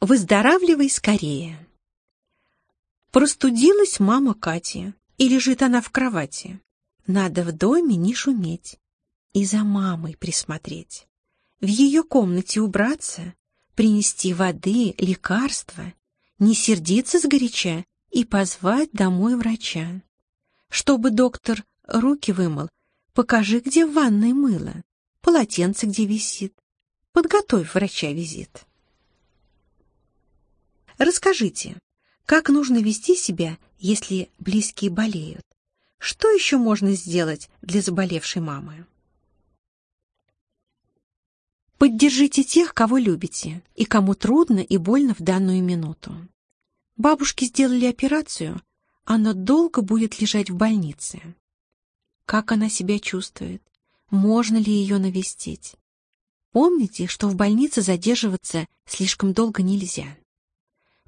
Выздоравливай скорее. Простудилась мама Кати, и лежит она в кровати. Надо в доме не шуметь и за мамой присмотреть. В ее комнате убраться, принести воды, лекарства, не сердиться сгоряча и позвать домой врача. Чтобы доктор руки вымыл, покажи, где в ванной мыло, полотенце где висит. Подготовь врача визит. Расскажите, как нужно вести себя, если близкие болеют? Что еще можно сделать для заболевшей мамы? Поддержите тех, кого любите, и кому трудно и больно в данную минуту. Бабушке сделали операцию, она долго будет лежать в больнице. Как она себя чувствует? Можно ли ее навестить? Помните, что в больнице задерживаться слишком долго нельзя.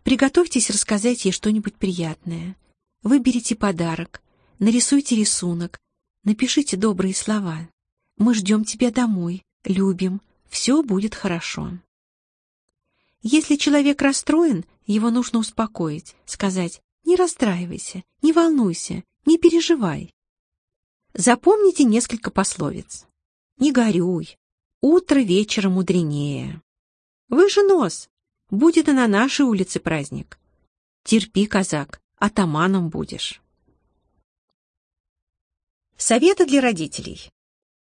Приготовьтесь рассказать ей что-нибудь приятное. Выберите подарок, нарисуйте рисунок, напишите добрые слова. Мы ждем тебя домой, любим, все будет хорошо. Если человек расстроен, его нужно успокоить, сказать «не расстраивайся, не волнуйся, не переживай». Запомните несколько пословиц. «Не горюй», «Утро вечера мудренее». «Вы же нос, Будет и на нашей улице праздник. Терпи, казак, атаманом будешь. Советы для родителей.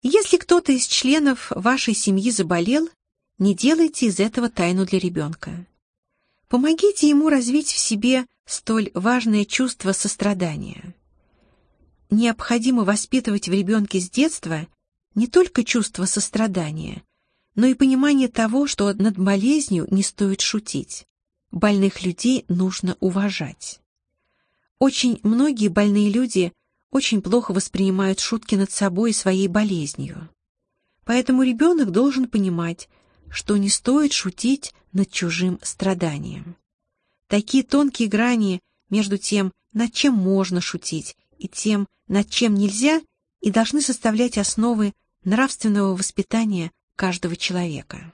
Если кто-то из членов вашей семьи заболел, не делайте из этого тайну для ребенка. Помогите ему развить в себе столь важное чувство сострадания. Необходимо воспитывать в ребенке с детства не только чувство сострадания, но и понимание того, что над болезнью не стоит шутить. Больных людей нужно уважать. Очень многие больные люди очень плохо воспринимают шутки над собой и своей болезнью. Поэтому ребенок должен понимать, что не стоит шутить над чужим страданием. Такие тонкие грани между тем, над чем можно шутить, и тем, над чем нельзя, и должны составлять основы нравственного воспитания каждого человека.